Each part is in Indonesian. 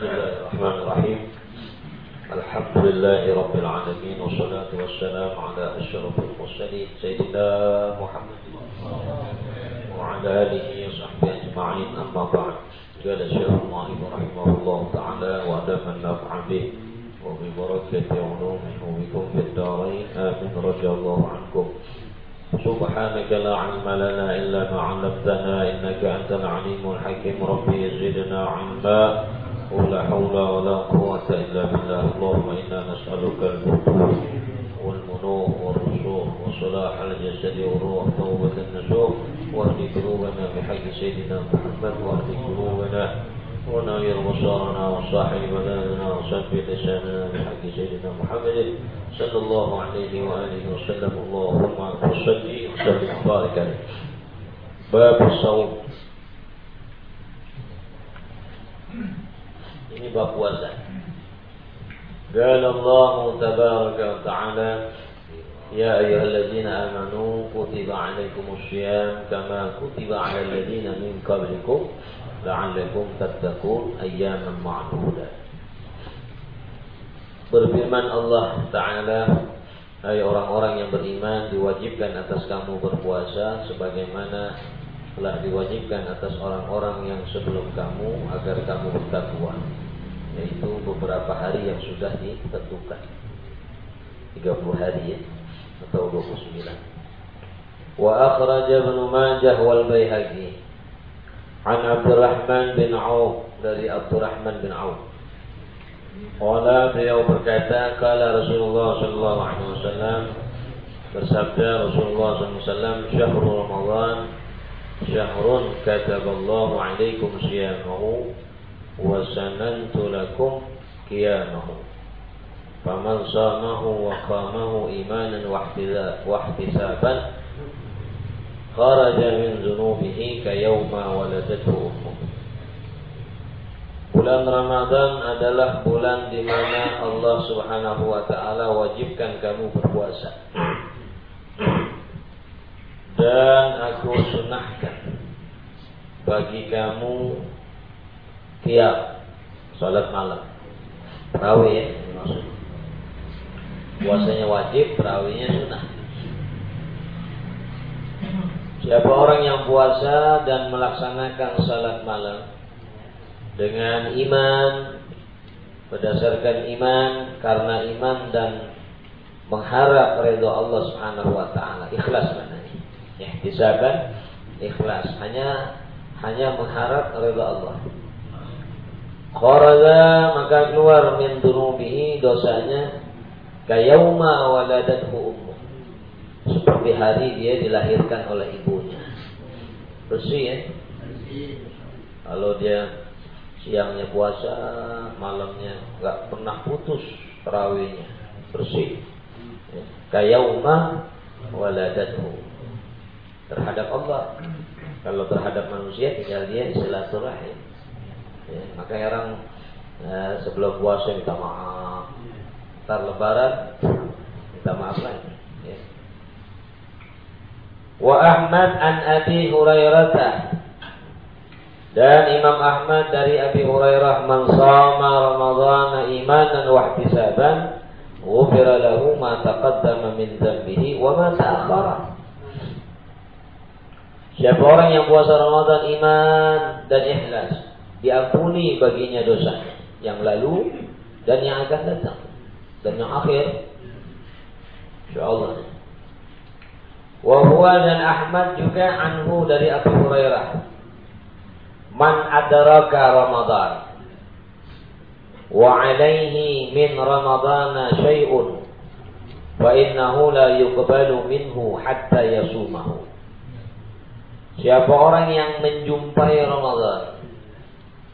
بسم الله الرحمن الرحيم. الحمد لله رب العالمين والصلاة والسلام على أشرف المرسلين سيدنا محمد وعلى آله وصحبه أجمعين. أما بعد قال الشيخ الله رحمه الله تعالى وأدام النفع به وببركة علومه وبكم في الدارين. آمين. رضي الله عنكم. سبحانك لا علم لنا إلا ما علمتنا إنك أنت العليم الحكيم. ربي زدنا علما. ولا حول ولا قوة إلا بالله. اللهم إنا نسألك الفتوح والمنوح والرسوخ وصلاح الجسد والروح. توبة النسوخ واهد قلوبنا بحق سيدنا محمد واهد قلوبنا ونير بصارنا وصاحب بلادنا. وثبت لساننا بحق سيدنا محمد صلى الله عليه وآله وسلم. اللهم صل وسلم وبارك عليه. باب الصوم. ini bab puasa قال الله تبارك وتعالى يا أيها الذين آمنوا كتب عليكم الصيام كما كتب على الذين من قبلكم la'allakum tattaqun ayyaman ma'dudat. Berfirman Allah Ta'ala Hai orang-orang yang beriman diwajibkan atas kamu berpuasa sebagaimana telah diwajibkan atas orang-orang yang sebelum kamu agar kamu bertakwa yaitu beberapa hari yang sudah ditentukan 30 hari ya atau 29 wa akhraja ibn Majah wal Baihaqi An Abdurrahman bin Auf dari Abdurrahman bin Auf. Qala beliau berkata, kala Rasulullah sallallahu alaihi wasallam bersabda Rasulullah sallallahu alaihi wasallam syahrul Ramadan alaikum siyamahu wa sanantu lakum qiyamahu faman samahu wa qamahu imanan wa ihtisaban kharaja min dhunubihi kayawma waladatu ummuh. Bulan Ramadan adalah bulan di mana Allah Subhanahu wa taala wajibkan kamu berpuasa. Dan aku sunahkan bagi kamu tiap salat malam. Tarawih ya maksudnya. Puasanya wajib, tarawihnya sunnah. Siapa orang yang puasa dan melaksanakan salat malam dengan iman berdasarkan iman karena iman dan mengharap ridho Allah Subhanahu wa taala ikhlas ihtisaban ikhlas hanya hanya mengharap ridho Allah kharaja maka keluar min dunubihi dosanya kayauma waladathu ummu seperti hari dia dilahirkan oleh ibunya. Bersih ya. Kalau dia siangnya puasa, malamnya nggak pernah putus terawihnya, bersih. Ya. Kayauma waladatu terhadap Allah. Kalau terhadap manusia tinggal dia silaturahim. Ya, maka orang eh, sebelum puasa minta maaf, ntar lebaran minta maaf lagi. Wa Ahmad an Abi Hurairah dan Imam Ahmad dari Abi Hurairah man sama Ramadan imanan wa ihtisaban ghufira lahu ma taqaddama min dhanbihi wa ma ta'akhkhara. Siapa orang yang puasa Ramadan iman dan ikhlas, diampuni baginya dosa yang lalu dan yang akan datang dan yang akhir. Insyaallah. Wahwa dan Ahmad juga anhu dari Abu Hurairah. Man adraka Ramadan wa alaihi min Ramadana syai'un fa innahu la yuqbalu minhu hatta yasumahu. Siapa orang yang menjumpai Ramadan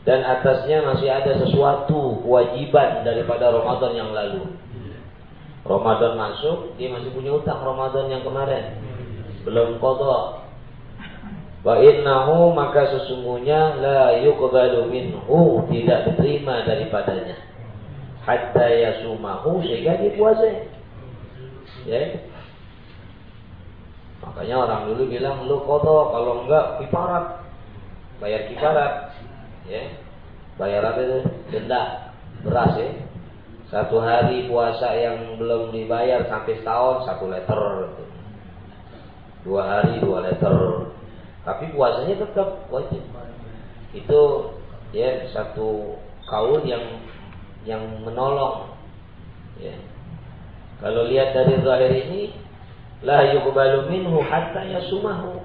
dan atasnya masih ada sesuatu kewajiban daripada Ramadan yang lalu. Ramadan masuk, dia masih punya utang Ramadan yang kemarin belum qada. Wa innahu maka sesungguhnya la yuqbalu minhu tidak diterima daripadanya. Hatta yasumahu sehingga dia puasa. Ya. Makanya orang dulu bilang lu qada kalau enggak kifarat. Bayar kifarat. Ya. Bayar apa itu? Denda beras ya. Satu hari puasa yang belum dibayar sampai setahun satu liter. Dua hari dua liter. Tapi puasanya tetap wajib. Itu ya satu kaul yang yang menolong. Ya. Kalau lihat dari zahir ini, la yuqbalu minhu hatta yasumahu.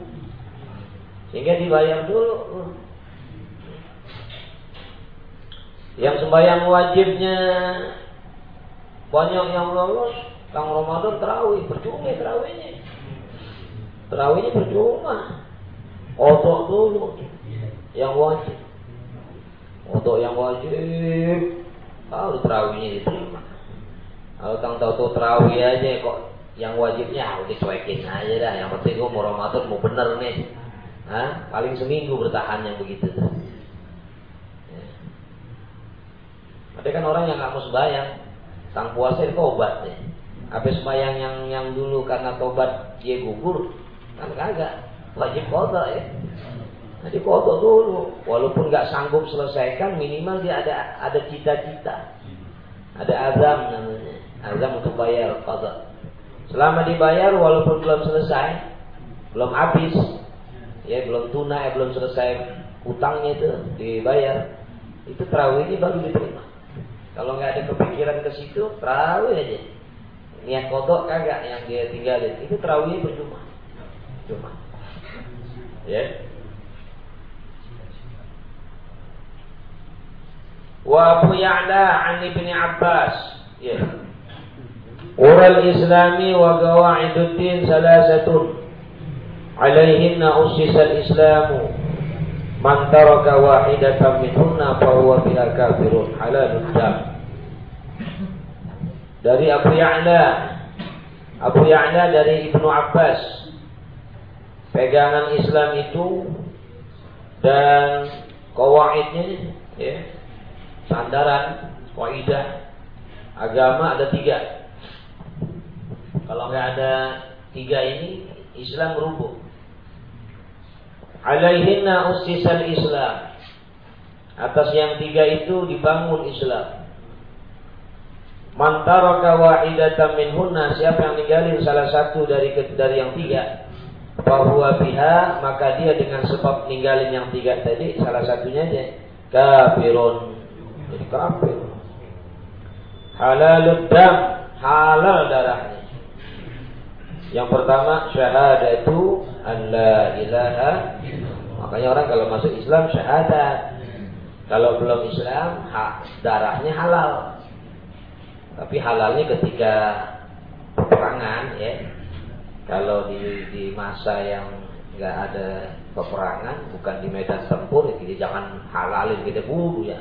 Sehingga dibayar dulu. Yang sembahyang wajibnya banyak yang lolos, Kang Ramadan terawih, percuma terawihnya. Terawihnya percuma. Otok dulu yang wajib. Untuk yang wajib, kalau terawihnya diterima. Kalau tang tahu terawih aja kok yang wajibnya ah, udah cuekin aja dah. Yang penting gue mau Ramadan mau bener nih. Hah? Paling seminggu bertahan yang begitu tuh. Ya. Ada kan orang yang nggak mau sembahyang, sang puasa itu obat nih. Apa sembahyang yang yang dulu karena tobat dia gugur, kan kagak wajib kodok ya. Jadi kodok dulu, walaupun nggak sanggup selesaikan, minimal dia ada ada cita-cita, ada azam namanya azam untuk bayar qada. Selama dibayar walaupun belum selesai, belum habis, ya belum tunai, belum selesai utangnya itu dibayar, itu terawih ini baru diterima. Kalau nggak ada kepikiran ke situ, terawih aja. Niat kodok kagak yang dia tinggalin, itu terawih percuma. Cuma. Ya. Wa Abu Ya'la an Ibni Abbas. Ya. Ural Islami wa qawaiduddin salasatun alaihinna ussisal Islamu man taraka wahidatan minhunna fa huwa kafirun. Halalud dam dari Abu Ya'la. Abu Ya'la dari Ibnu Abbas. Pegangan Islam itu dan kawaidnya ya sandaran waidah agama ada tiga kalau nggak ada tiga ini, Islam rubuh. Alaihinna ustisal Islam. Atas yang tiga itu dibangun Islam. Mantaraka wahidatan minhunna siapa yang ninggalin salah satu dari dari yang tiga bahwa biha maka dia dengan sebab ninggalin yang tiga tadi salah satunya aja kafirun jadi kafir halalud dam halal darahnya yang pertama syahadatu an la ilaha Makanya orang kalau masuk Islam syahadat. Kalau belum Islam hak darahnya halal. Tapi halalnya ketika peperangan ya. Kalau di di masa yang nggak ada peperangan, bukan di medan tempur, ya jadi jangan halalin kita bunuh ya.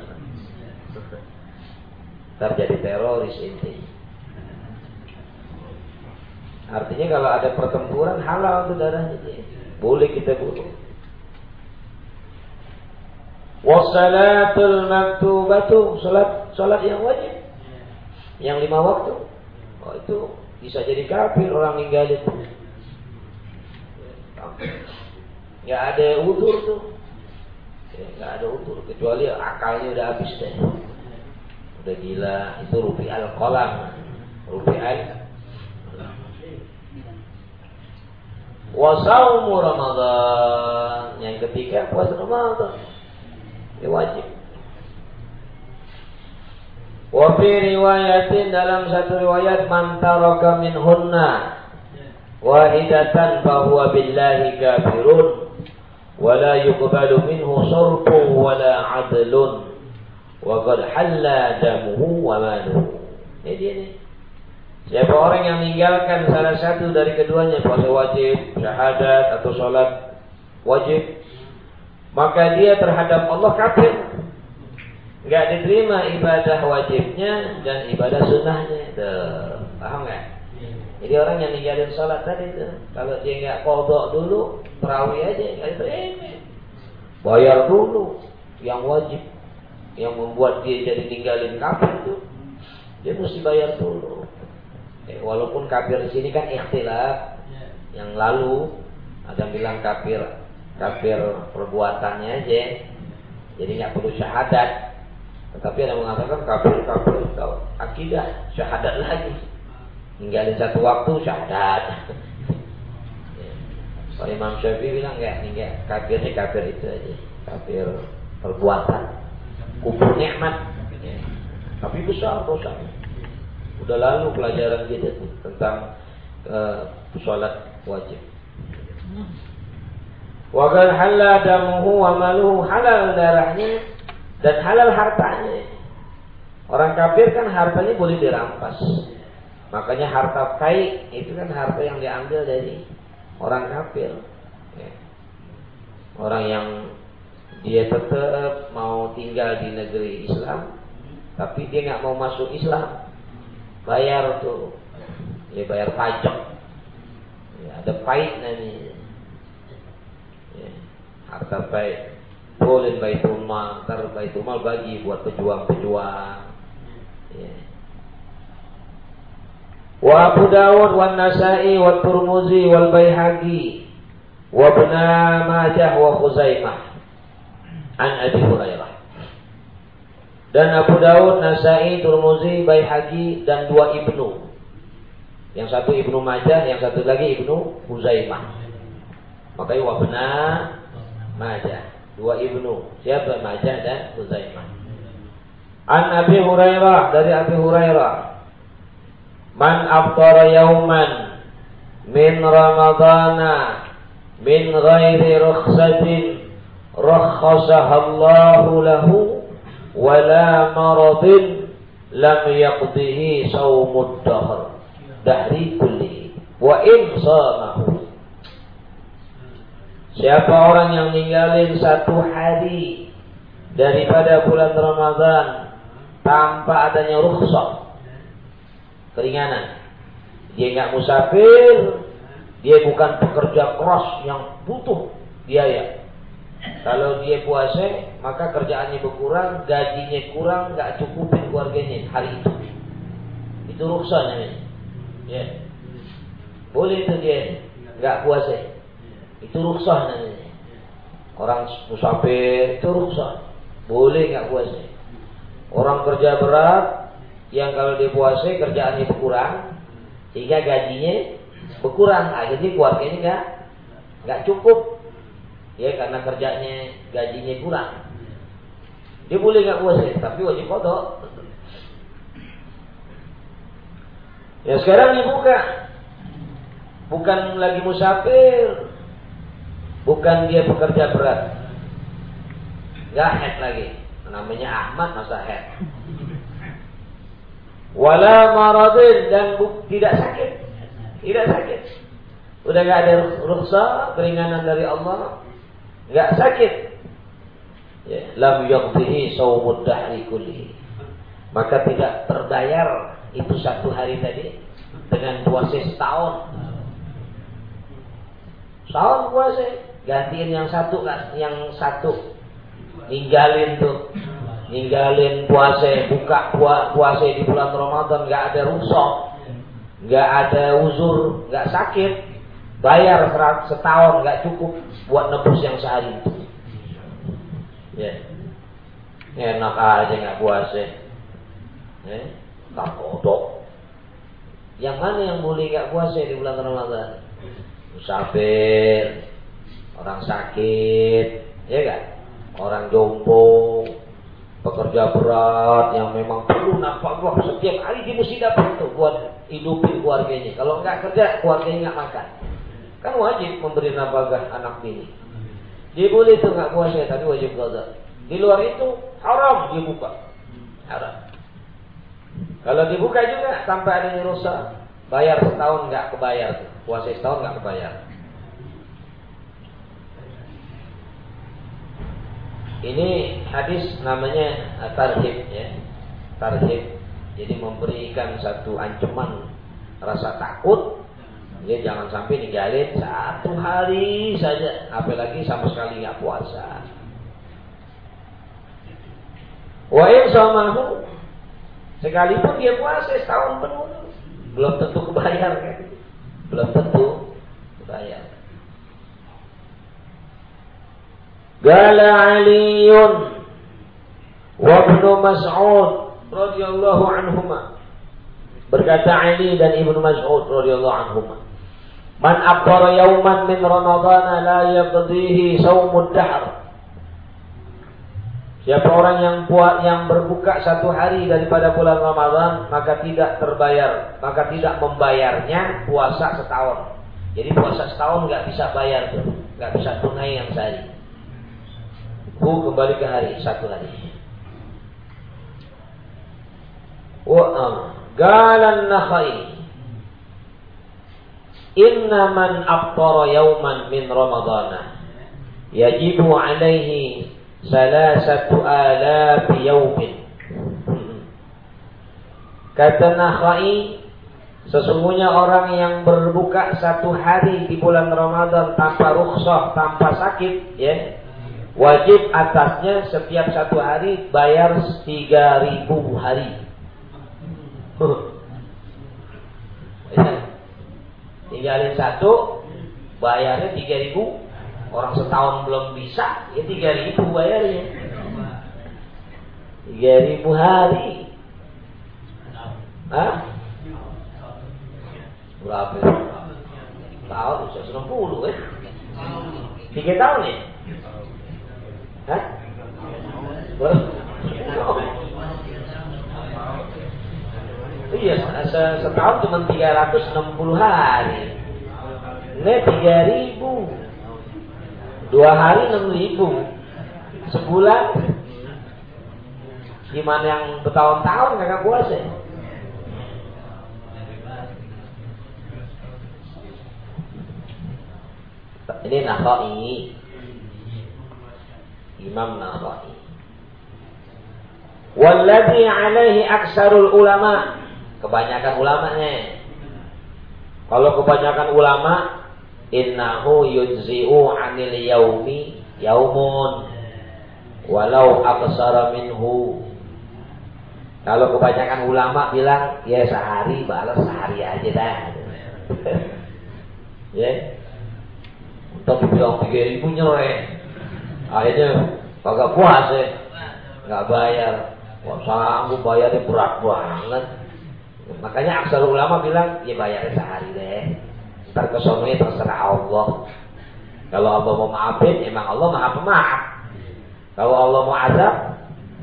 Terjadi teroris intinya. Artinya kalau ada pertempuran halal itu darahnya. Boleh kita bunuh. Wassalatul maktubatu salat salat yang wajib. Yang lima waktu. Oh itu bisa jadi kafir orang ninggalin. Nggak ada udur tuh. Ya, nggak ada udur kecuali akalnya udah habis deh. Udah gila itu rupi al kolam. Wasaumu Ramadan. Yang ketiga puasa Ramadan. Ini wajib. Wa fi riwayatin dalam satu riwayat man taraka minhunna wahidatan bahwa billahi kafirun wala yuqbalu minhu sarfun wala adlun wa qad halla damuhu wa maluhu. Ini dia nih. Siapa orang yang meninggalkan salah satu dari keduanya puasa wajib, syahadat atau sholat wajib, maka dia terhadap Allah kafir. Gak diterima ibadah wajibnya dan ibadah sunnahnya. Tuh, paham nggak? Jadi orang yang ninggalin sholat tadi itu, kalau dia nggak kodok dulu, terawih aja nggak diterima. Bayar dulu yang wajib, yang membuat dia jadi ninggalin kafir itu, dia mesti bayar dulu. Eh, walaupun kafir di sini kan ikhtilaf. Yang lalu ada bilang kafir kafir perbuatannya aja. Jadi nggak perlu syahadat. Tetapi ada mengatakan kafir kafir tahu akidah syahadat lagi. Ninggalin satu waktu syahadat. Kalau Imam Syafi'i bilang enggak, enggak kafirnya kafir itu aja. Kafir perbuatan. Kufur nikmat. Ya. Tapi besar dosanya. Udah lalu pelajaran kita tentang uh, sholat wajib. Wagal halal damuhu wa maluhu halal darahnya dan halal hartanya. Orang kafir kan hartanya boleh dirampas. Makanya harta kai itu kan harta yang diambil dari orang kafir. Ya. Orang yang dia tetap mau tinggal di negeri Islam, tapi dia nggak mau masuk Islam, bayar tuh, ya bayar pajak. Ya, ada pahit nanti. Ya, harta pahit boleh baitul mal, ntar baitul mal bagi buat pejuang-pejuang. Ya. Wa Abu Dawud wa Nasai wa Turmuzi wal Baihaqi wa Ibn Majah wa Khuzaimah an Abi Hurairah. Dan Abu Dawud, Nasai, Turmuzi, Baihaqi dan dua ibnu. Yang satu ibnu Majah, yang satu lagi ibnu Huzaimah. Makanya wabna Majah dua ibnu siapa Majah dan Huzaimah An Abi Hurairah dari Abi Hurairah Man aftara yauman min Ramadana min ghairi rukhsatin rakhasaha Allah lahu wala maradin lam yaqdihi sawmud dahr dahri kulli wa in samahu Siapa orang yang ninggalin satu hari daripada bulan Ramadan tanpa adanya rukhsah keringanan. Dia nggak musafir, dia bukan pekerja keras yang butuh biaya. Kalau dia puasa, maka kerjaannya berkurang, gajinya kurang, nggak cukupin keluarganya hari itu. Itu rukhsah namanya. Ya. Boleh itu dia nggak puasa. Itu ruksah namanya. Orang musafir itu ruksah. Boleh nggak puasa. Orang kerja berat yang kalau dia puasa kerjaannya berkurang sehingga gajinya berkurang akhirnya keluarganya nggak nggak cukup ya karena kerjanya gajinya kurang dia boleh nggak puasa tapi wajib kodok ya sekarang dibuka bukan lagi musafir Bukan dia pekerja berat. Gak head lagi. Namanya Ahmad masa head. Wala maradin dan tidak sakit. Tidak sakit. Udah gak ada rukhsah, keringanan dari Allah. Gak sakit. Ya, lam yaqdihi sawmud dahri kullihi. Maka tidak terbayar itu satu hari tadi dengan puasa setahun. Setahun puasa gantiin yang satu yang satu. Ninggalin tuh. Ninggalin puasa buka puasa di bulan Ramadan nggak ada rusak. Nggak ada uzur nggak sakit. Bayar setahun nggak cukup buat nebus yang sehari itu ya enak aja nggak puasa ya tak kodok yang mana yang boleh nggak puasa di bulan Ramadan musafir orang sakit, ya kan? Orang jompo, pekerja berat yang memang perlu nafkah setiap hari dia mesti dapat itu buat hidupin keluarganya. Kalau nggak kerja, keluarganya nggak makan. Kan wajib memberi nafkah anak ini. Dia boleh itu nggak puasa, tapi wajib qada. Di luar itu haram dia buka. Haram. Kalau dibuka juga tanpa adanya rusak, bayar setahun nggak kebayar. Puasa setahun nggak kebayar. Ini hadis namanya uh, tarhib ya. Tarhib. Jadi memberikan satu ancaman rasa takut ya jangan sampai ninggalin satu hari saja apalagi sama sekali nggak puasa wa in samahu sekalipun dia puasa setahun penuh belum tentu kebayar kan belum tentu kebayar Gala Aliun Wa Ibnu Mas'ud radhiyallahu anhuma. Berkata Ali dan Ibnu Mas'ud radhiyallahu anhuma. Man yauman min Ramadan la yaqdihi saumud dahr. Siapa orang yang buat yang berbuka satu hari daripada bulan Ramadan maka tidak terbayar, maka tidak membayarnya puasa setahun. Jadi puasa setahun nggak bisa bayar tuh, nggak bisa tunai yang sehari. Bu kembali ke hari satu hari. Wa galan nakhai Inna man aftara yawman min Ramadana yajibu alaihi salasatu alafi yaumin. Kata Nakhai, sesungguhnya orang yang berbuka satu hari di bulan Ramadan tanpa rukhsah, tanpa sakit, ya, wajib atasnya setiap satu hari bayar tiga ribu hari. Tinggalin satu, bayarnya tiga ribu Orang setahun belum bisa, ya tiga ribu bayarnya. Tiga ribu hari. Hah? Berapa? Tahun bisa enam puluh ya? Tiga tahun ya? Hah? Iya, setahun cuma 360 hari. Ini 3000. Dua hari enam ribu. Sebulan gimana yang bertahun-tahun kakak puasa? Ini Nakhai Imam Nakhai Walladhi alaihi aksarul ulama Kebanyakan ulamanya. Kalau kebanyakan ulama innahu yujzi'u 'anil yaumi yaumun. Walau aqsara minhu. Kalau kebanyakan ulama bilang ya sehari balas sehari aja dah. Ya. Untuk bilang tiga ribu nyereh akhirnya kagak puasa nggak bayar. Wah, sanggup bayarnya berat banget makanya aksar ulama bilang ya bayarnya sehari deh Ntar kesononya terserah Allah. Kalau Allah mau maafin, emang Allah maha pemaaf. Kalau Allah mau azab,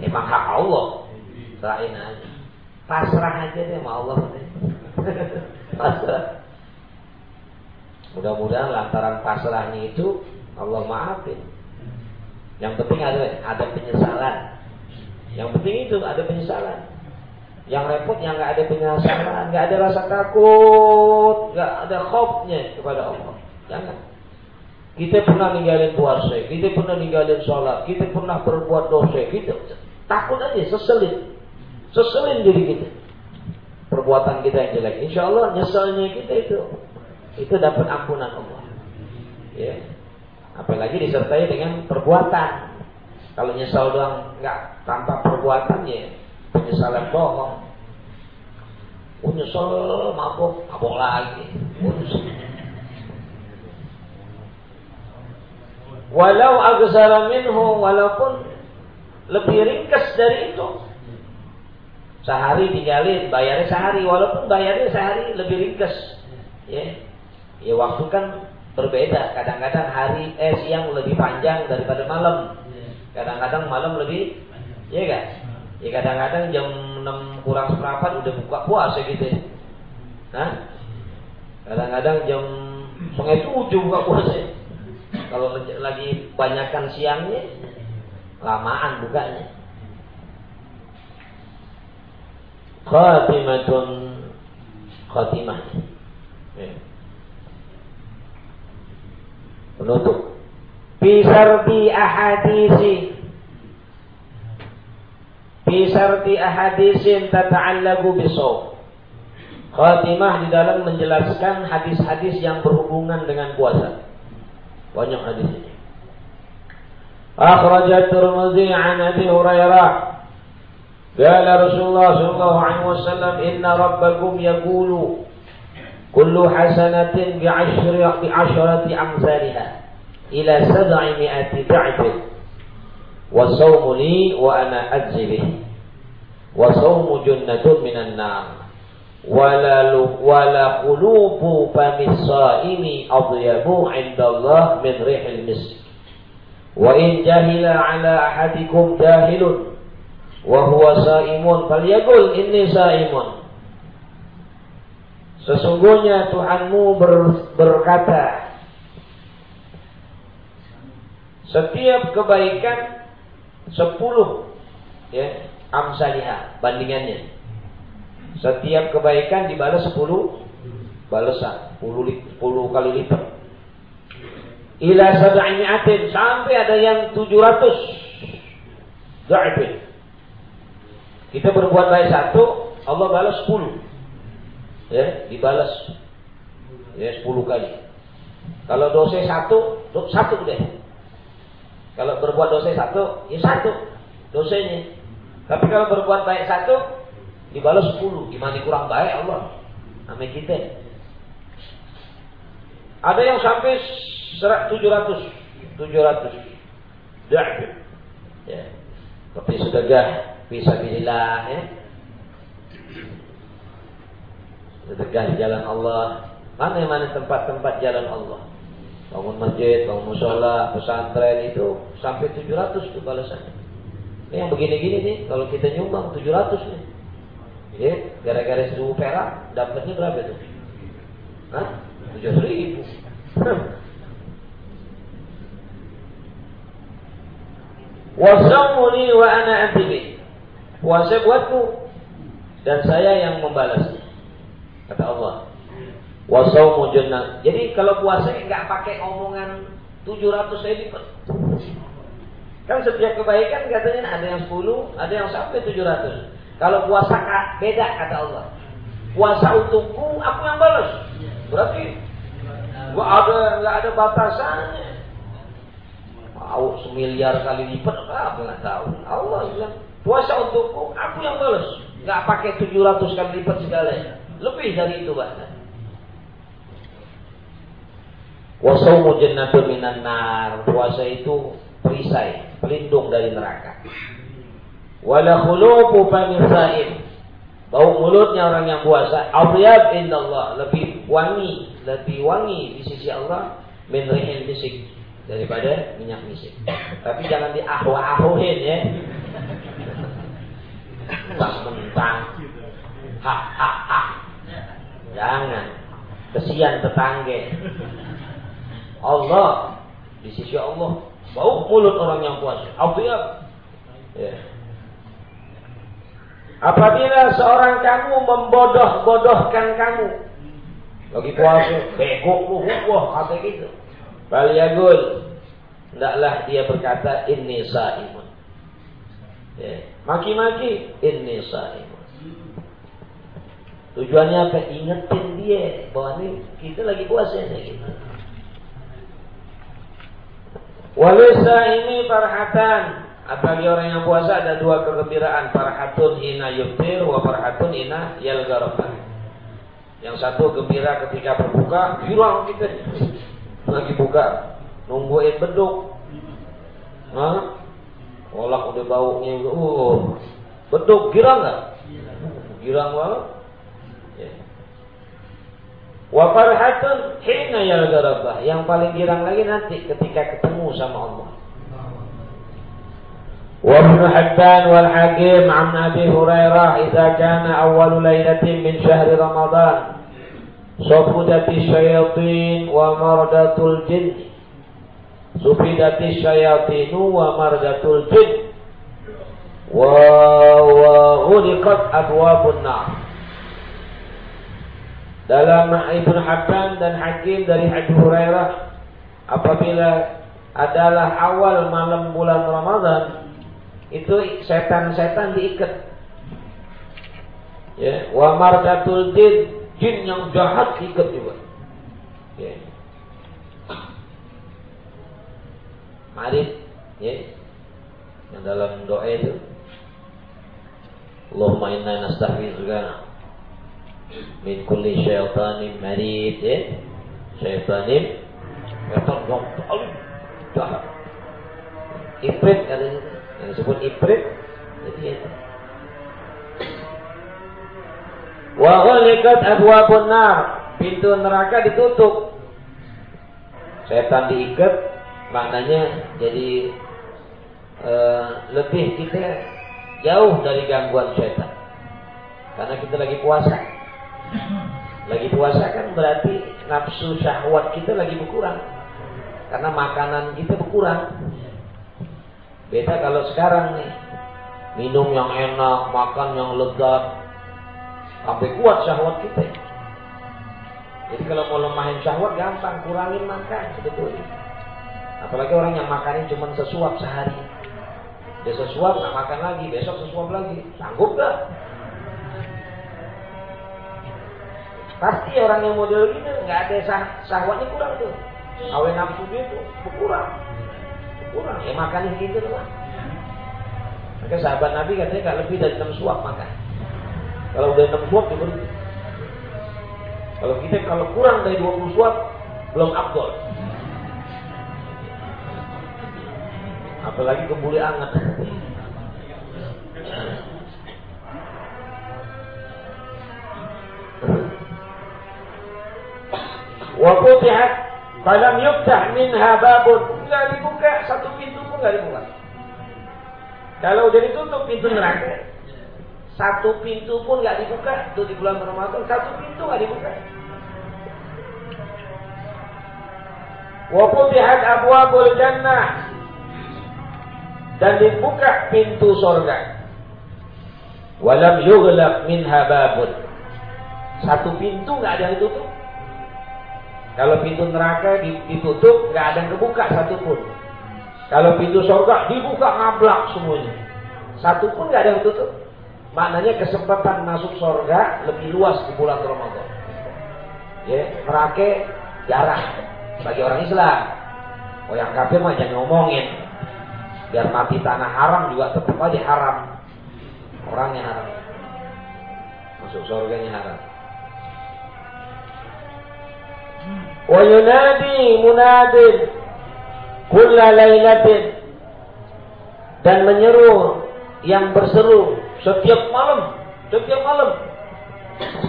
emang hak Allah. Serahin aja. Pasrah aja deh sama Allah. Pasrah. Mudah-mudahan lantaran pasrahnya itu Allah maafin. Yang penting ada ada penyesalan. Yang penting itu ada penyesalan. Yang repot yang nggak ada penyesalan, nggak ada rasa takut, nggak ada khofnya kepada Allah. Jangan. Kita pernah ninggalin puasa, kita pernah ninggalin sholat, kita pernah berbuat dosa, kita takut aja, seselin, seselin diri kita. Perbuatan kita yang jelek, insya Allah nyeselnya kita itu, itu dapat ampunan Allah. Ya, apalagi disertai dengan perbuatan. Kalau nyesal doang nggak tanpa perbuatan ya penyesalan bohong. Oh, nyesel mabuk, mabuk lagi. Walau agsara minhu walaupun lebih ringkas dari itu. Sehari tinggalin, bayarnya sehari walaupun bayarnya sehari lebih ringkas. Ya. Ya waktu kan berbeda. Kadang-kadang hari eh siang lebih panjang daripada malam. Kadang-kadang malam lebih ya kan? Ya kadang-kadang jam 6 kurang seperempat udah buka puasa gitu. Nah, kadang-kadang jam setengah tujuh buka puasa. Kalau lagi banyakkan siangnya, lamaan bukanya. Khatimatun khatimah. Ya. Penutup. Bisarbi ahadisi fi syarti ahadisin tata'allagu bisawm. Khatimah di dalam menjelaskan hadis-hadis yang berhubungan dengan puasa. Banyak hadis ini. Akhrajat Tirmidzi an Abi Hurairah قال رسول الله صلى الله عليه وسلم إن ربكم يقول كل حسنة بعشر بعشرة أمثالها إلى سبعمائة ضعف Wa sawmuni wa ana adzibih. Wa sawmu junnatun minan nar. Wala wala qulubu famis saimi adyabu 'inda Allah min rihil misk. Wa in jahila 'ala ahadikum jahilun wa huwa saimun falyaqul inni saimun. Sesungguhnya Tuhanmu ber, berkata setiap kebaikan sepuluh ya amsalihah bandingannya. Setiap kebaikan dibalas sepuluh balasan, sepuluh kali lipat. Ila atin sampai ada yang tujuh ratus Da'ibin. Kita berbuat baik satu, Allah balas sepuluh. Ya, dibalas ya sepuluh kali. Kalau dosa satu, satu deh. Kalau berbuat dosa satu, ya satu dosanya. Tapi kalau berbuat baik satu, dibalas sepuluh. Gimana kurang baik Allah? Nama kita. Ada yang sampai serak tujuh ratus, tujuh ratus. Ya. Tapi sedekah bisa bilillah ya. Sedekah jalan Allah. Mana mana tempat-tempat jalan Allah? Bangun masjid, bangun musola, pesantren itu sampai tujuh ratus itu balasannya. Ini yang begini-gini nih, kalau kita nyumbang 700 nih. Ya, gara-gara seribu perak, dapatnya berapa tuh? Hah? 700 ribu. Wasamuni wa ana antibi. Puasa buatku dan saya yang membalasnya. Kata Allah. Wasaumu jannah. Jadi kalau puasa nggak pakai omongan 700 ribu. Kan setiap kebaikan katanya ada yang 10, ada yang sampai 700. Kalau puasa beda kata Allah. Puasa untukku, aku yang balas. Berarti gua ada nggak ada batasannya. Mau semiliar kali lipat apa nggak tahu. Allah bilang puasa untukku, aku yang balas. Nggak pakai 700 kali lipat segala. Lebih dari itu bahkan. Wasaumu jannatun minan nar. Puasa itu perisai, pelindung dari neraka. Wala khuluqu. Bau mulutnya orang yang puasa, abyab indallah, lebih wangi, lebih wangi di sisi Allah min rihil misik daripada minyak misik. Tapi jangan diahwa-ahuin ya. Mentang-mentang. Ha ha ha. Jangan. Kesian tetangga. Allah di sisi Allah Bau mulut orang yang puasa. Abyad. Ya. Apabila seorang kamu membodoh-bodohkan kamu. Lagi puasa, bego lu, wah kata gitu. Baliyagul. Hendaklah dia berkata, ini sa'imun. Ya. Maki-maki, ini sa'imun. Tujuannya apa? Ingetin dia bahwa ini kita lagi puasa nih gitu. Walisa ini farhatan. Bagi orang yang puasa ada dua kegembiraan. Farhatun ina yuftir wa farhatun ina yalgarafah. Yang satu gembira ketika berbuka, girang kita. Lagi buka, nungguin beduk. Hah? Olak udah baunya, uh, beduk girang nggak? Girang banget. Wa farhatun hina yalgarabah. Yang paling girang lagi nanti ketika ketemu sama Allah. وابن حبان والحكيم عن أبي هريرة إذا كان أول ليلة من شهر رمضان صفدت الشياطين ومردة الجن صفدت الشياطين ومردة الجن وغلقت أبواب النار dalam Ibnu Habban dan Hakim dari Abu Hurairah apabila adalah awal malam bulan Ramadan itu setan-setan diikat. Ya wa mardatul jin jin yang jahat diikat juga. Ya. Marid ya. Yang dalam doa itu Allahumma inna nastahfizuka min kulli syaitanin marid ya syaitanin syaitan yang paling jahat ifrit katanya Yang disebut ibrit jadi itu. Wa ghaliqat abwabun nar. Pintu neraka ditutup. Setan diikat maknanya jadi uh, lebih kita jauh dari gangguan setan. Karena kita lagi puasa. Lagi puasa kan berarti nafsu syahwat kita lagi berkurang. Karena makanan kita berkurang. Beda kalau sekarang nih. Minum yang enak, makan yang lezat. Sampai kuat syahwat kita. Jadi kalau mau lemahin syahwat gampang, kurangin makan sebetulnya. Apalagi orang yang makannya cuma sesuap sehari. Dia sesuap, nggak makan lagi, besok sesuap lagi. Sanggup gak? Pasti orang yang model gitu nggak ada sah sahwatnya kurang tuh. Awe nafsu dia tuh berkurang. Berkurang. Ya makan gitu tuh. Maka sahabat Nabi katanya nggak lebih dari enam suap makan. Kalau udah enam suap dia berhenti. Kalau kita kalau kurang dari 20 suap belum abdol. Apalagi kembuli anget. Wa futihat falam yuftah minha babun. Enggak dibuka, satu pintu pun enggak dibuka. Kalau udah ditutup pintu neraka, satu pintu pun enggak dibuka. Itu di bulan Ramadan, satu pintu enggak dibuka. Wa futihat abwabul jannah. Dan dibuka pintu surga. Walam yughlaq minha babun. Satu pintu enggak ada yang ditutup. Kalau pintu neraka ditutup, nggak ada yang kebuka satupun. Kalau pintu surga dibuka ngablak semuanya. Satu pun nggak ada yang tutup. Maknanya kesempatan masuk surga lebih luas di bulan Ramadan. Ya, neraka jarang bagi orang Islam. Oh yang kafir mah jangan ngomongin. Biar mati tanah haram juga tetap aja haram. Orangnya haram. Masuk surganya haram. Yunadi munadin kulla lailatin dan menyeru yang berseru setiap malam, setiap malam.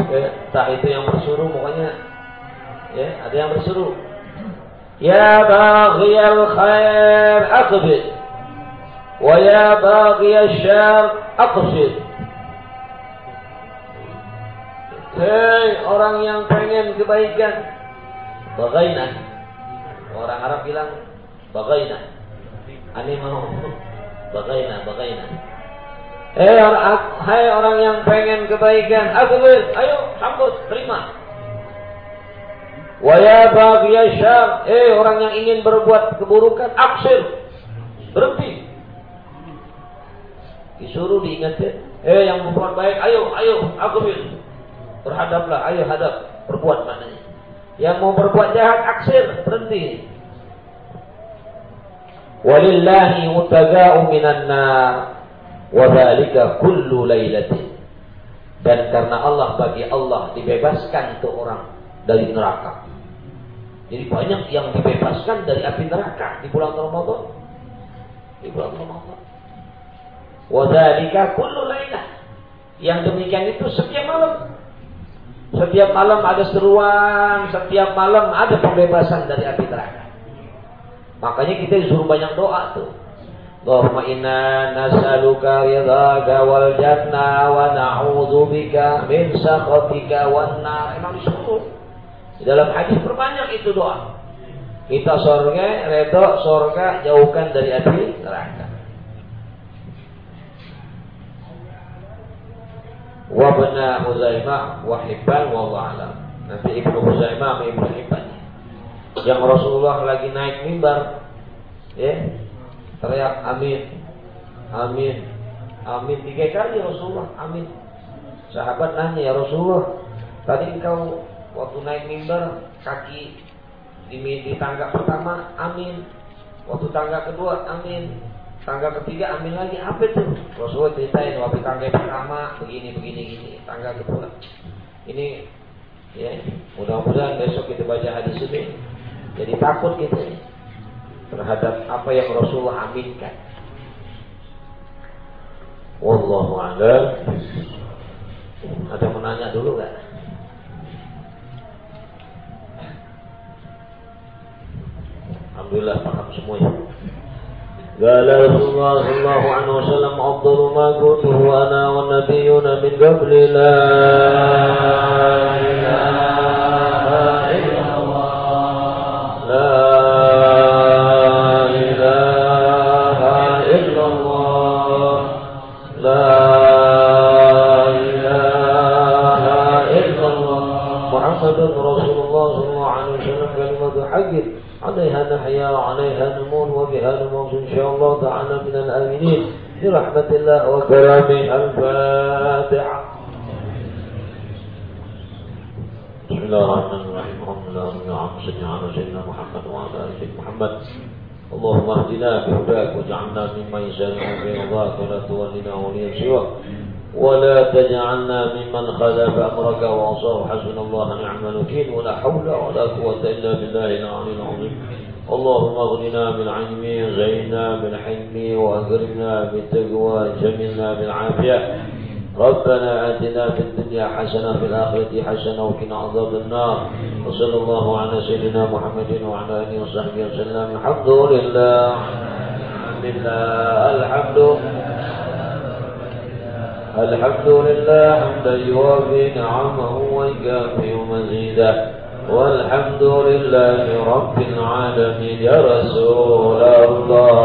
Ya, tak itu yang berseru pokoknya ya, ada yang berseru. Ya baghiyal khair aqbil wa ya baghiyal syar aqsid. Hei orang yang pengen kebaikan Bagaina. Orang Arab bilang bagaina. Ani mau bagaina, bagaina. Hei orang, hai orang yang pengen kebaikan, aku ayo sambut, terima. Waya bagi syar, eh orang yang ingin berbuat keburukan, aksir, berhenti. Disuruh diingatkan, eh yang berbuat baik, ayo, ayo, aku berhadaplah, ayo hadap, berbuat maknanya. Yang mau berbuat jahat aksir, berhenti. Walillahi mutaga'u minan nar wa dzalika kullu lailatin. Dan karena Allah bagi Allah dibebaskan tuh orang dari neraka. Jadi banyak yang dibebaskan dari api neraka di bulan Ramadan. Di bulan Ramadan. Wa dzalika kullu lailah. Yang demikian itu setiap malam. Setiap malam ada seruan, setiap malam ada pembebasan dari api neraka. Makanya kita disuruh banyak doa tuh. Allahumma inna nas'aluka ridhaka wal jannah wa na'udzubika min sakhatika wan nar. Emang disuruh. Di dalam hadis perbanyak itu doa. Kita surga, redha surga, jauhkan dari api neraka. Bena Huzaimah wa Hibban wallahu. Nanti Ibnu Huzaimah sama Ibnu Hibban. Yang Rasulullah lagi naik mimbar ya teriak amin amin amin tiga kali Rasulullah amin sahabat nanya ya Rasulullah tadi engkau waktu naik mimbar kaki di, di tangga pertama amin waktu tangga kedua amin Tangga ketiga ambil lagi apa itu? Rasulullah ceritain waktu tangga pertama begini begini gini, tangga kedua. Ini ya mudah-mudahan besok kita baca hadis ini jadi takut kita terhadap apa yang Rasulullah aminkan. Wallahu a'lam. Ada yang menanya dulu nggak? Alhamdulillah paham semua ya. قال رسول الله صلى الله عليه وسلم أفضل ما كنته أنا والنبيون من قبل لا. عليها نحيا وعليها نمون وبها نموت إن شاء الله تعالى من الآمنين برحمة الله وكرامه الفاتحة. بسم الله الرحمن الرحيم. الحمد لله رب العالمين. على سيدنا محمد وعلى آل سيدنا محمد. اللهم اهدنا بهداك واجعلنا ممن يسارع في رضاك ولا تولنا وليا سواك. ولا تجعلنا ممن خالف أمرك وعصاه حسبنا الله نعم الوكيل. ولا حول ولا قوة إلا بالله العلي العظيم. اللهم اغننا بالعلم زينا بالحلم واكرمنا بالتقوى جملنا بالعافية. ربنا آتنا في الدنيا حسنة في الآخرة حسنة وقنا عذاب النار. وصلى الله على سيدنا محمد وعلى آله وصحبه وسلم. الحمد لله. الحمد لله. الحمد الحمد لله. حمدا يوافي نعمه ويكافئ مزيدا والحمد لله رب العالمين. يا رسول الله.